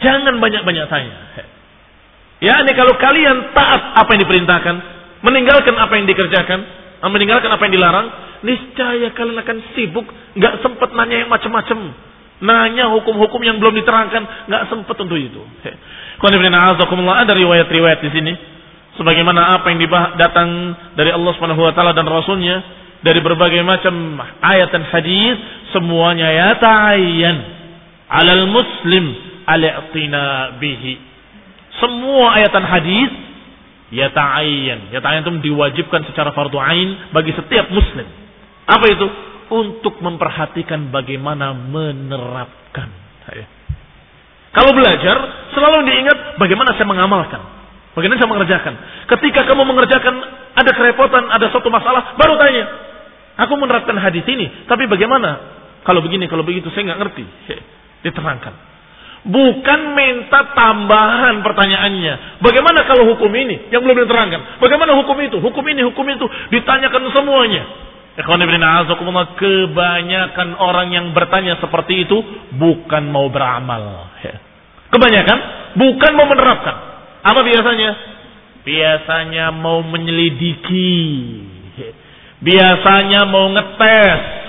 Jangan banyak-banyak tanya. Ya, ini kalau kalian taat apa yang diperintahkan, meninggalkan apa yang dikerjakan, meninggalkan apa yang dilarang, niscaya kalian akan sibuk, nggak sempat nanya yang macam-macam. Nanya hukum-hukum yang belum diterangkan, nggak sempat untuk itu. Ada riwayat-riwayat di sini sebagaimana apa yang datang dari Allah Subhanahu wa taala dan rasulnya dari berbagai macam ayat dan hadis semuanya ya ta'ayyan 'alal muslim al-i'tina bihi semua ayat dan hadis ya ta'ayyan ya ta'ayyan itu diwajibkan secara fardu ain bagi setiap muslim apa itu untuk memperhatikan bagaimana menerapkan kalau belajar selalu diingat bagaimana saya mengamalkan Bagaimana saya mengerjakan? Ketika kamu mengerjakan ada kerepotan, ada suatu masalah, baru tanya. Aku menerapkan hadis ini, tapi bagaimana? Kalau begini, kalau begitu, saya nggak ngerti. Diterangkan. Bukan minta tambahan pertanyaannya. Bagaimana kalau hukum ini yang belum diterangkan? Bagaimana hukum itu? Hukum ini, hukum itu ditanyakan semuanya. Kebanyakan orang yang bertanya seperti itu bukan mau beramal. Kebanyakan bukan mau menerapkan. Apa biasanya? Biasanya mau menyelidiki. Biasanya mau ngetes.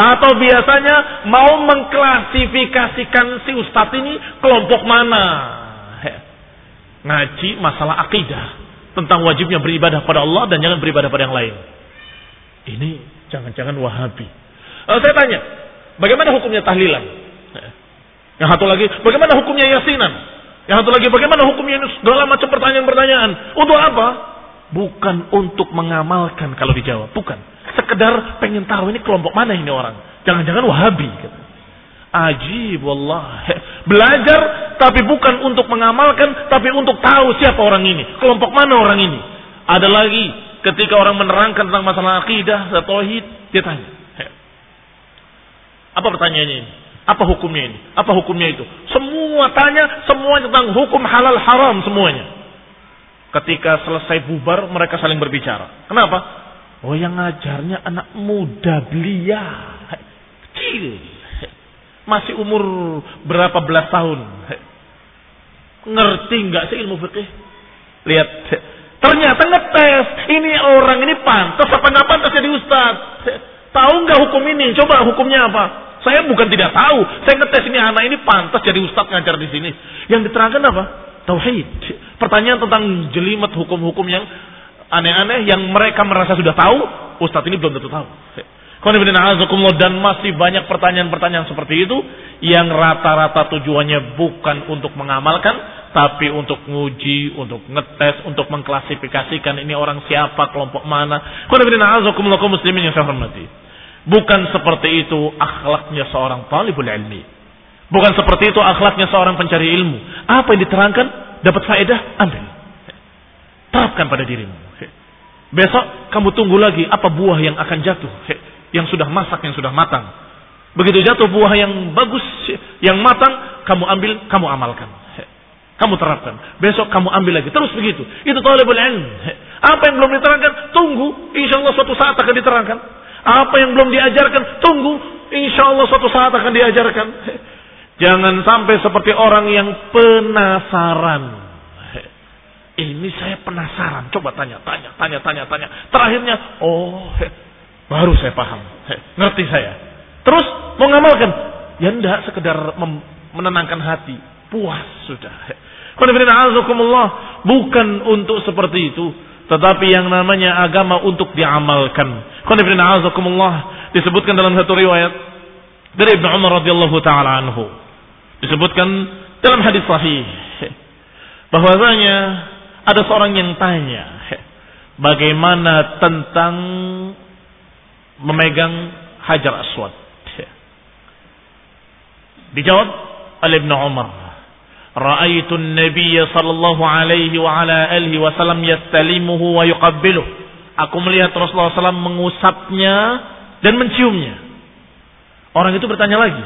Atau biasanya mau mengklasifikasikan si ustadz ini kelompok mana. Ngaji masalah akidah. Tentang wajibnya beribadah pada Allah dan jangan beribadah pada yang lain. Ini jangan-jangan wahabi. Uh, saya tanya, bagaimana hukumnya tahlilan? Yang satu lagi, bagaimana hukumnya yasinan? Yang satu lagi bagaimana hukumnya segala macam pertanyaan-pertanyaan. Untuk apa? Bukan untuk mengamalkan kalau dijawab. Bukan. Sekedar pengen tahu ini kelompok mana ini orang. Jangan-jangan wahabi. Ajib wallah. Belajar tapi bukan untuk mengamalkan. Tapi untuk tahu siapa orang ini. Kelompok mana orang ini. Ada lagi ketika orang menerangkan tentang masalah akidah, tauhid, dia tanya. Apa pertanyaannya ini? Apa hukumnya ini? Apa hukumnya itu? Semua tanya, semua tentang hukum halal haram semuanya. Ketika selesai bubar, mereka saling berbicara. Kenapa? Oh yang ngajarnya anak muda belia. Kecil. Masih umur berapa belas tahun. Ngerti nggak sih ilmu fikih? Lihat. Ternyata ngetes. Ini orang ini pantas apa nggak pantas jadi ustaz? Tahu nggak hukum ini? Coba hukumnya apa? Saya bukan tidak tahu. Saya ngetes ini anak ini pantas jadi ustadz ngajar di sini. Yang diterangkan apa? Tauhid. Pertanyaan tentang jelimet hukum-hukum yang aneh-aneh yang mereka merasa sudah tahu, ustadz ini belum tentu tahu. Dan masih banyak pertanyaan-pertanyaan seperti itu yang rata-rata tujuannya bukan untuk mengamalkan, tapi untuk nguji, untuk ngetes, untuk mengklasifikasikan ini orang siapa, kelompok mana. muslimin yang saya. Bukan seperti itu akhlaknya seorang talibul ilmi. Bukan seperti itu akhlaknya seorang pencari ilmu. Apa yang diterangkan, dapat faedah, ambil. Terapkan pada dirimu. Besok kamu tunggu lagi apa buah yang akan jatuh. Yang sudah masak, yang sudah matang. Begitu jatuh buah yang bagus, yang matang, kamu ambil, kamu amalkan. Kamu terapkan. Besok kamu ambil lagi. Terus begitu. Itu talibul ilm. Apa yang belum diterangkan, tunggu. Insya Allah suatu saat akan diterangkan. Apa yang belum diajarkan, tunggu. Insya Allah suatu saat akan diajarkan. Jangan sampai seperti orang yang penasaran. Ini saya penasaran. Coba tanya, tanya, tanya, tanya, tanya. Terakhirnya, oh, baru saya paham. Ngerti saya. Terus mau ngamalkan? Ya enggak, sekedar menenangkan hati. Puas sudah. Bukan untuk seperti itu. Tetapi yang namanya agama untuk diamalkan. Disebutkan dalam satu riwayat. Dari Ibn Umar radhiyallahu ta'ala anhu. Disebutkan dalam hadis sahih. Bahwasanya ada seorang yang tanya, bagaimana tentang memegang hajar aswad? Dijawab oleh Ibn Umar. Ra'aitu Nabi sallallahu alaihi wa ala alihi wasallam yastalimuhu wa yuqabbiluh. Aku melihat Rasulullah SAW mengusapnya dan menciumnya. Orang itu bertanya lagi.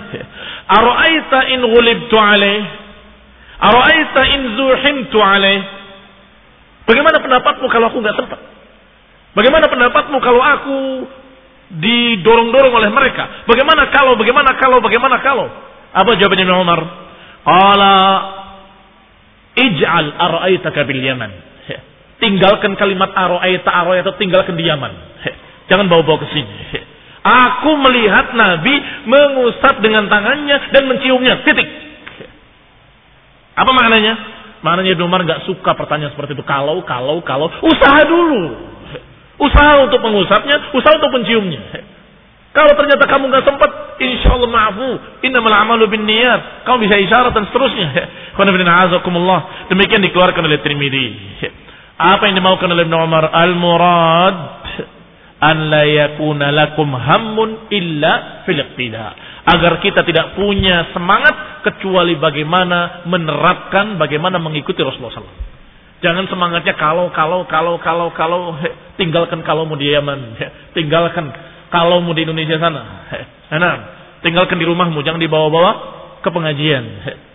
Ara'aita in ghulibtu alaih? Ara'aita in zuhimtu alaih? Bagaimana pendapatmu kalau aku nggak sempat? Bagaimana pendapatmu kalau aku didorong-dorong oleh mereka? Bagaimana kalau, bagaimana kalau, bagaimana kalau? Apa jawabannya Ibn Umar? Qala ij'al ara'aitaka bil Yaman. Tinggalkan kalimat ara'aita ara'aita tinggalkan di Yaman. Jangan bawa-bawa ke sini. Aku melihat Nabi mengusap dengan tangannya dan menciumnya. Titik. Apa maknanya? Maknanya Ibn Umar gak suka pertanyaan seperti itu. Kalau, kalau, kalau. Usaha dulu. Usaha untuk mengusapnya, usaha untuk menciumnya. Kalau ternyata kamu nggak sempat, insya Allah maafu. Innamal amalu bin niat. Kamu bisa isyarat dan seterusnya. (laughs) Demikian dikeluarkan oleh Trimidi. Apa yang dimaukan oleh Ibn Umar? Al-murad an la yakuna lakum hammun illa fil Agar kita tidak punya semangat kecuali bagaimana menerapkan, bagaimana mengikuti Rasulullah SAW. Jangan semangatnya kalau, kalau, kalau, kalau, kalau, tinggalkan kalau mau di Yaman, tinggalkan kalau mau di Indonesia sana. Enak. Tinggalkan di rumahmu, jangan dibawa-bawa ke pengajian.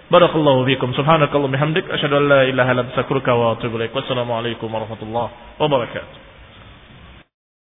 Barakallahu fikum. Subhanakallah bihamdik. Asyhadu an la ilaha illa anta astaghfiruka wa atubu ilaik. Wassalamualaikum warahmatullahi wabarakatuh.